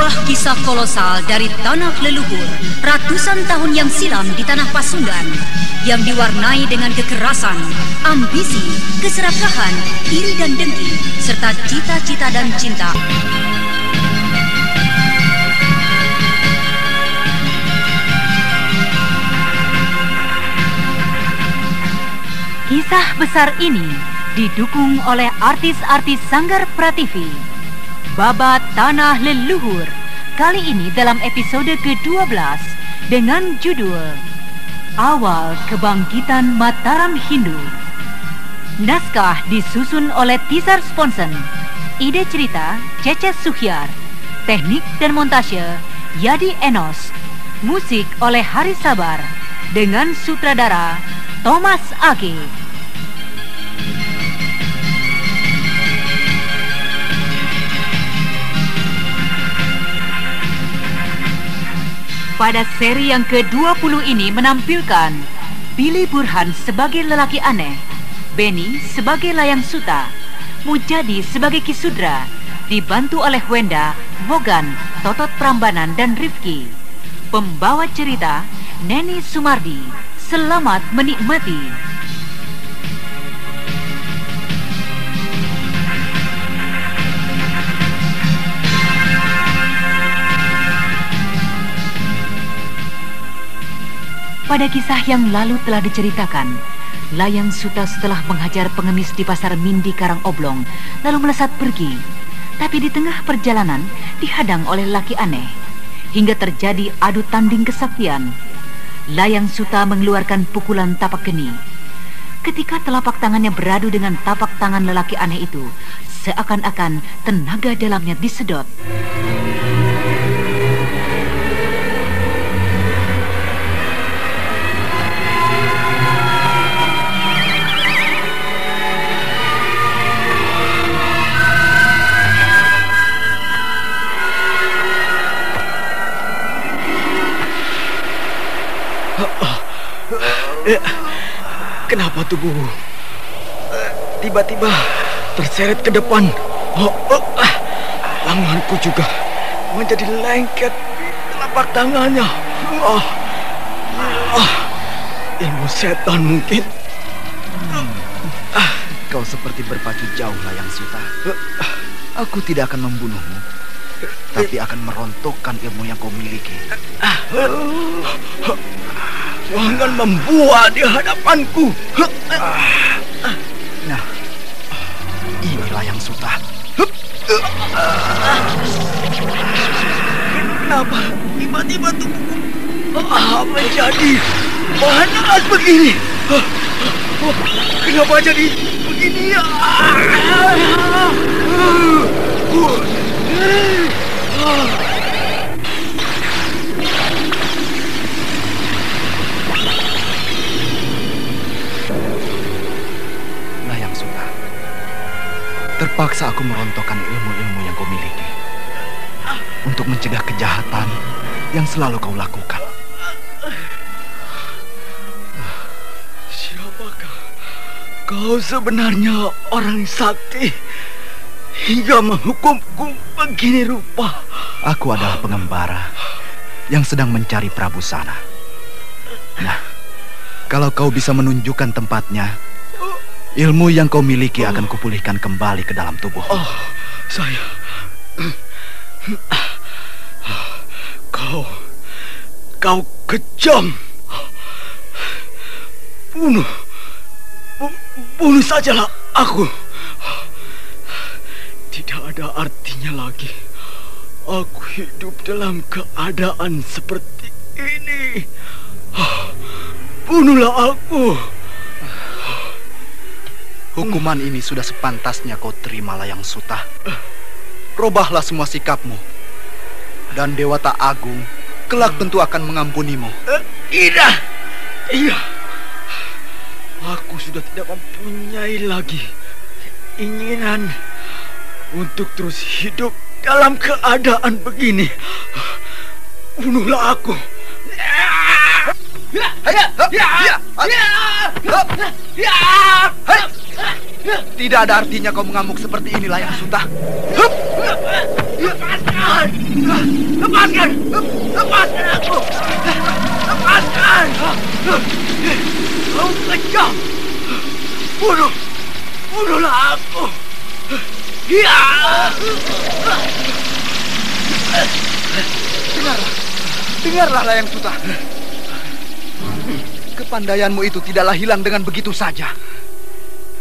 Sebuah kisah kolosal dari tanah leluhur ratusan tahun yang silam di tanah Pasundan yang diwarnai dengan kekerasan, ambisi, keserakahan, iri dan dengki, serta cita-cita dan cinta. Kisah besar ini didukung oleh artis-artis Sanggar Prativi. Babat Tanah Leluhur kali ini dalam episode ke-12 dengan judul Awal Kebangkitan Mataram Hindu. Naskah disusun oleh Tisar Sponsen. Ide cerita Cece Suhyar. Teknik dan montase Yadi Enos. Musik oleh Hari Sabar dengan sutradara Thomas Age. Pada seri yang ke-20 ini menampilkan Billy Burhan sebagai lelaki aneh, Benny sebagai layang suta, Mujadi sebagai Kisudra, dibantu oleh Wenda, Bogan, Totot Prambanan, dan Rifki. Pembawa cerita Neni Sumardi. Selamat menikmati. Pada kisah yang lalu telah diceritakan, Layang Suta setelah menghajar pengemis di pasar Mindi Karang Oblong, lalu melesat pergi. Tapi di tengah perjalanan dihadang oleh laki aneh, hingga terjadi adu tanding kesaktian. Layang Suta mengeluarkan pukulan tapak geni. Ketika telapak tangannya beradu dengan tapak tangan lelaki aneh itu, seakan-akan tenaga dalamnya disedot. Kenapa tubuhku eh, tiba-tiba terseret ke depan? Oh, oh, ah, lenganku juga menjadi lengket di telapak tangannya. Oh, oh, ilmu setan mungkin. Ah, kau seperti berpacu jauh layang suta. Aku tidak akan membunuhmu, tapi akan merontokkan ilmu yang kau miliki. Jangan membuat di hadapanku. Nah, ini layang suta. Kenapa tiba-tiba tubuhku ah, menjadi panas begini? Kenapa jadi begini? Ah, Terpaksa aku merontokkan ilmu-ilmu yang kau miliki. Untuk mencegah kejahatan yang selalu kau lakukan. Siapakah kau sebenarnya orang sakti hingga menghukumku begini rupa? Aku adalah pengembara yang sedang mencari Prabu Sana. Nah, kalau kau bisa menunjukkan tempatnya, ilmu yang kau miliki akan kupulihkan kembali ke dalam tubuh. Oh, saya. Kau, kau kejam. Bunuh, Bu- bunuh sajalah aku. Tidak ada artinya lagi. Aku hidup dalam keadaan seperti ini. Bunuhlah aku. Hukuman ini sudah sepantasnya kau terima layang suta. Robahlah semua sikapmu. Dan Dewata Agung kelak tentu akan mengampunimu. Tidak. Iya. Aku sudah tidak mempunyai lagi keinginan untuk terus hidup dalam keadaan begini. Bunuhlah aku. Tidak ada artinya kau mengamuk seperti ini, Layang Suta. Lepaskan! Lepaskan! Lepaskan aku! Lepaskan! Kau kejam! Bunuh! Bunuhlah aku! Ya! Dengarlah, dengarlah Layang Suta. Kepandaianmu itu tidaklah hilang dengan begitu saja.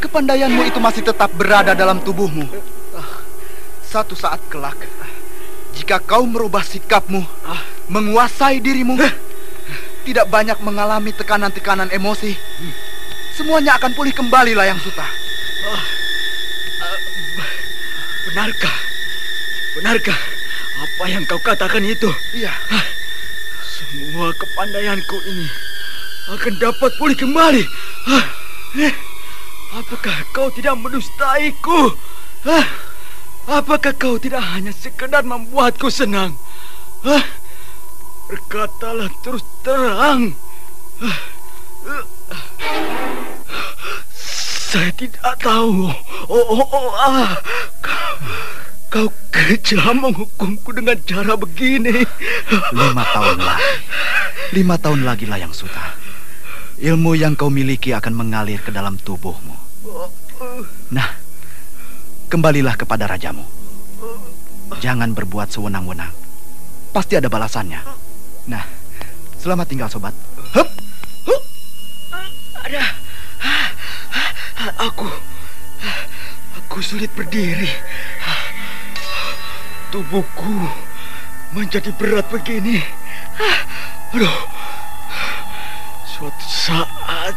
Kepandaianmu itu masih tetap berada dalam tubuhmu. Satu saat kelak, jika kau merubah sikapmu, menguasai dirimu, tidak banyak mengalami tekanan-tekanan emosi, semuanya akan pulih kembali Layang Suta. Benarkah? Benarkah apa yang kau katakan itu? Iya, Semua kepandaianku ini akan dapat pulih kembali. Hah? Apakah kau tidak mendustaiku? Hah? Apakah kau tidak hanya sekedar membuatku senang? Hah? Berkatalah terus terang. Saya tidak tahu. Oh, oh, oh ah. Kau, kau kejam menghukumku dengan cara begini. lima tahun lagi. Lima tahun lagi Layang Suta. Ilmu yang kau miliki akan mengalir ke dalam tubuhmu. Nah, kembalilah kepada rajamu. Jangan berbuat sewenang-wenang. Pasti ada balasannya. Nah, selamat tinggal sobat. Hup! Ada. Aku. Aku sulit berdiri. Tubuhku menjadi berat begini. Aduh. Suatu saat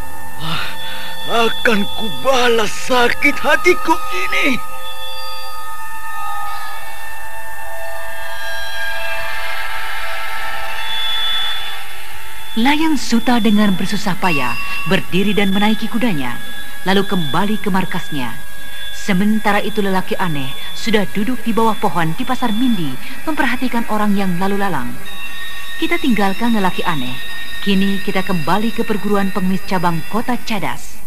akan kubalas sakit hatiku ini. Layang Suta dengan bersusah payah berdiri dan menaiki kudanya, lalu kembali ke markasnya. Sementara itu lelaki aneh sudah duduk di bawah pohon di pasar Mindi memperhatikan orang yang lalu lalang. Kita tinggalkan lelaki aneh. Kini kita kembali ke perguruan pengemis cabang kota Cadas.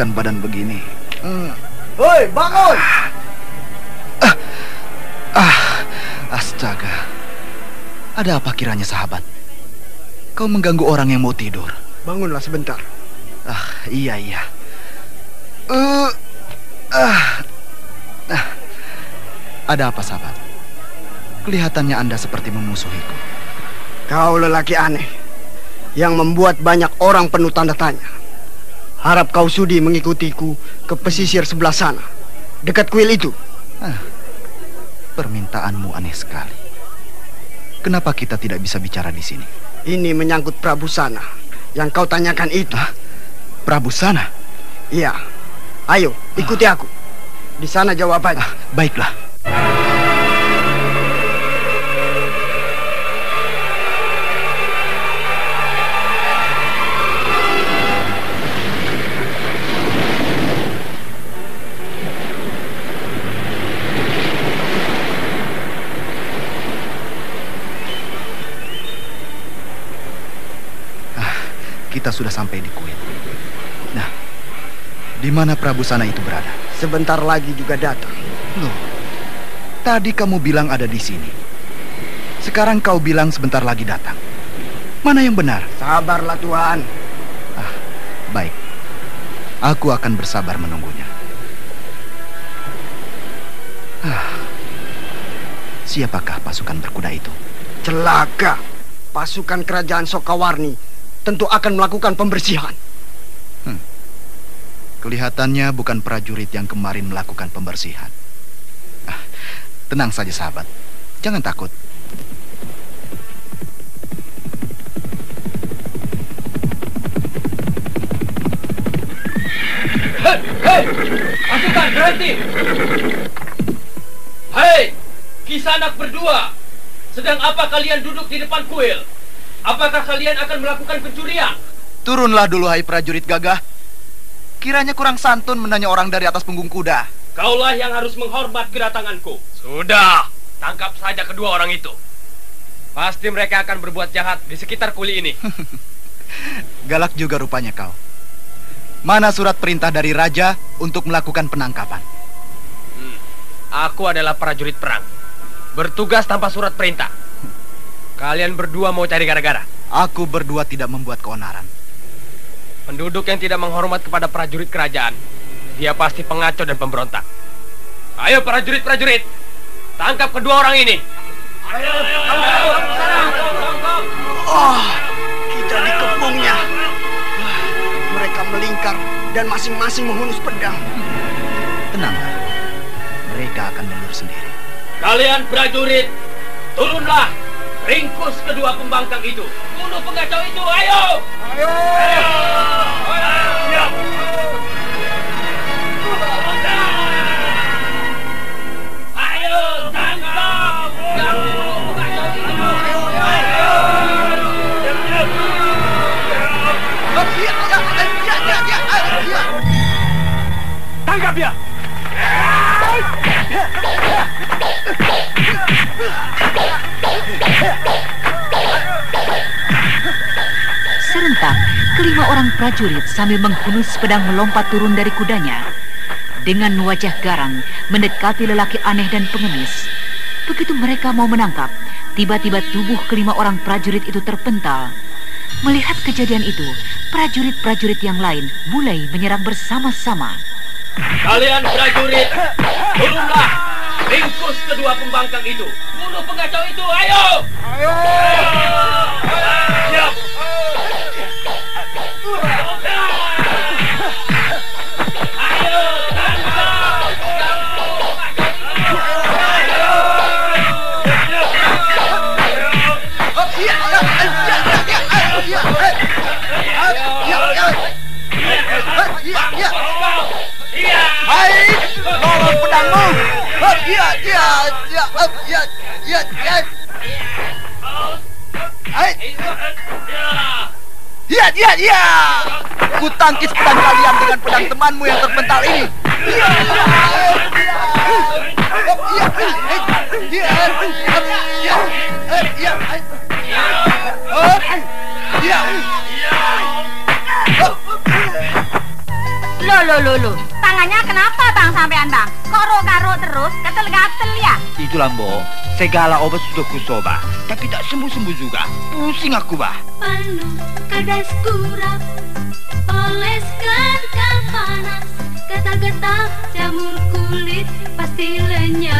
Enak meluruskan badan begini. Hmm. Hoi, bangun! Ah, astaga. Ada apa kiranya sahabat? Kau mengganggu orang yang mau tidur. Bangunlah sebentar. Ah, iya iya. Eh, ah, ah. Ada apa sahabat? Kelihatannya Anda seperti memusuhiku. Kau lelaki aneh yang membuat banyak orang penuh tanda tanya. Harap kau sudi mengikutiku ke pesisir sebelah sana, dekat kuil itu. Ah, permintaanmu aneh sekali. Kenapa kita tidak bisa bicara di sini? Ini menyangkut Prabu Sana yang kau tanyakan itu. Hah? Prabu sana? Iya. Ayo, ikuti aku. Di sana jawabannya. Ah, baiklah. Kita sudah sampai di kuil. Nah, di mana Prabu Sana itu berada? Sebentar lagi juga datang. Loh, tadi kamu bilang ada di sini. Sekarang kau bilang sebentar lagi datang. Mana yang benar? Sabarlah Tuhan. Ah, baik. Aku akan bersabar menunggunya. Ah, siapakah pasukan berkuda itu? Celaka. Pasukan kerajaan Sokawarni tentu akan melakukan pembersihan. Kelihatannya bukan prajurit yang kemarin melakukan pembersihan. Ah, tenang saja sahabat. Jangan takut. Hei, hei, pasukan berhenti. Hei, kisanak berdua. Sedang apa kalian duduk di depan kuil? Apakah kalian akan melakukan pencurian? Turunlah dulu, hai prajurit gagah. Kiranya kurang santun menanya orang dari atas punggung kuda. Kaulah yang harus menghormat kedatanganku. Sudah, tangkap saja kedua orang itu. Pasti mereka akan berbuat jahat di sekitar kuli ini. Galak juga rupanya kau. Mana surat perintah dari raja untuk melakukan penangkapan? Hmm. Aku adalah prajurit perang. Bertugas tanpa surat perintah. Kalian berdua mau cari gara-gara? Aku berdua tidak membuat keonaran. Penduduk yang tidak menghormat kepada prajurit kerajaan, dia pasti pengacau dan pemberontak. Ayo prajurit-prajurit, tangkap kedua orang ini. Ayo, ayo, ayo, Oh, kita dikepungnya. Mereka melingkar dan masing-masing menghunus pedang. Tenanglah, mereka akan mundur sendiri. Kalian prajurit, turunlah, ringkus kedua pembangkang itu. Bunuh pengacau itu, ayo! Ayo! Ayo! ayo. Ayo, tangkap! Tangkap dia! Kelima orang prajurit sambil menghunus pedang melompat turun dari kudanya. Dengan wajah garang, mendekati lelaki aneh dan pengemis. Begitu mereka mau menangkap, tiba-tiba tubuh kelima orang prajurit itu terpental. Melihat kejadian itu, prajurit-prajurit yang lain mulai menyerang bersama-sama. Kalian prajurit, turunlah, ringkus kedua pembangkang itu. Bunuh pengacau itu, ayo! Ayo! Siap! Tolong pedangmu. Ya, ya, ya, ya, ya, ya. Hai, ya, ya, ya. Ku tangkis pedang kalian dengan pedang temanmu yang terpental ini. Ya, ya, ya. Ya, ya, ya, ya, ya, Loh, loh, loh, loh. Tangannya kenapa bang sampean bang? Kok ro-karo terus? Gatel-gatel ya? Itulah, Mbok. Segala obat sudah kusoba, tapi tak sembuh-sembuh juga. Pusing aku, bah. Panu kadas kurap Oleskan kal panas Getak-getak jamur kulit Pasti lenyap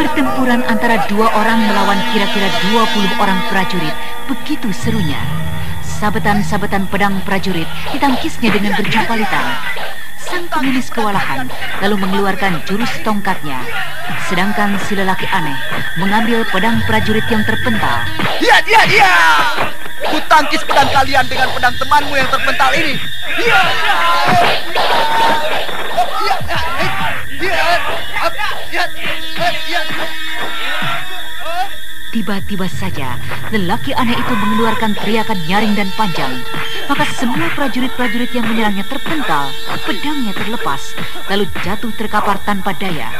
Pertempuran antara dua orang melawan kira-kira 20 orang prajurit begitu serunya. Sabetan-sabetan pedang prajurit ditangkisnya dengan berjapalitan. Sang pengemis kewalahan lalu mengeluarkan jurus tongkatnya. Sedangkan si lelaki aneh mengambil pedang prajurit yang terpental. Ya, ya, ya. Ku tangkis pedang kalian dengan pedang temanmu yang terpental ini. Ya, ya. Ya, ya. Ya, ya. Ya, ya. Tiba-tiba saja, lelaki aneh itu mengeluarkan teriakan nyaring dan panjang. Maka semua prajurit-prajurit yang menyerangnya terpental, pedangnya terlepas, lalu jatuh terkapar tanpa daya.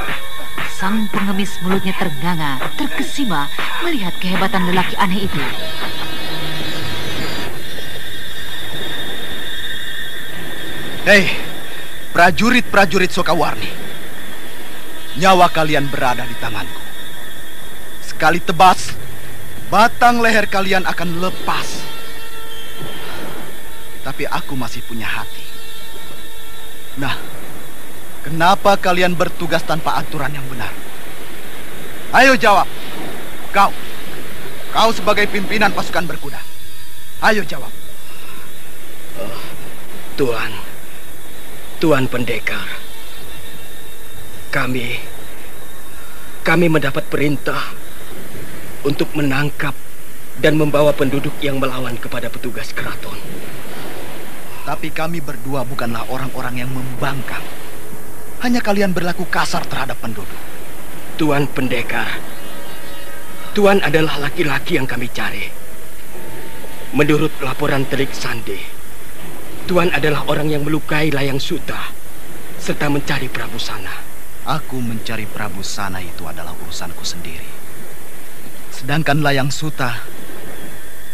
Sang pengemis mulutnya ternganga, terkesima melihat kehebatan lelaki aneh itu. Hei, prajurit-prajurit Sokawarni. Nyawa kalian berada di tanganku. Sekali tebas, batang leher kalian akan lepas. Tapi aku masih punya hati. Nah, kenapa kalian bertugas tanpa aturan yang benar? Ayo jawab. Kau. Kau sebagai pimpinan pasukan berkuda. Ayo jawab. Tuan, Tuan Pendekar, kami, kami mendapat perintah untuk menangkap dan membawa penduduk yang melawan kepada petugas keraton. Tapi kami berdua bukanlah orang-orang yang membangkang. Hanya kalian berlaku kasar terhadap penduduk. Tuan Pendekar, Tuan adalah laki-laki yang kami cari. Menurut laporan Telik Sandi, Tuan adalah orang yang melukai Layang Suta serta mencari Prabu Sana. Aku mencari Prabu Sana itu adalah urusanku sendiri. Sedangkan Layang Suta,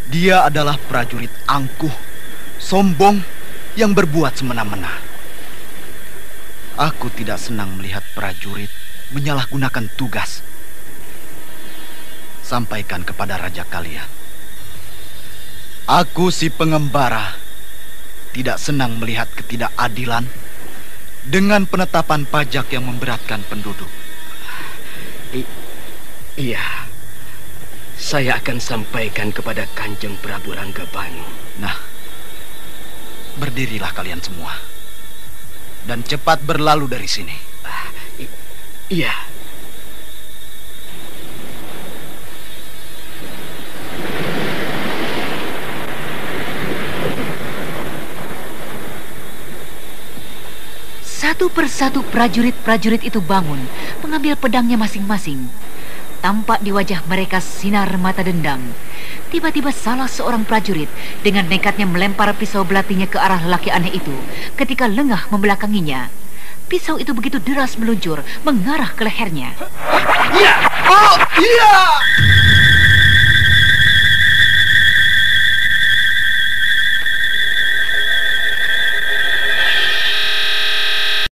dia adalah prajurit angkuh, sombong, yang berbuat semena-mena. Aku tidak senang melihat prajurit menyalahgunakan tugas. Sampaikan kepada raja kalian. Aku si pengembara tidak senang melihat ketidakadilan dengan penetapan pajak yang memberatkan penduduk. I iya, saya akan sampaikan kepada Kanjeng Prabu Ranggabanu. Nah, berdirilah kalian semua dan cepat berlalu dari sini. Ah, iya. Satu persatu prajurit-prajurit itu bangun, mengambil pedangnya masing-masing. Tampak di wajah mereka sinar mata dendam. Tiba-tiba salah seorang prajurit dengan nekatnya melempar pisau belatinya ke arah laki aneh itu ketika lengah membelakanginya. Pisau itu begitu deras meluncur, mengarah ke lehernya. Iya! Oh, iya!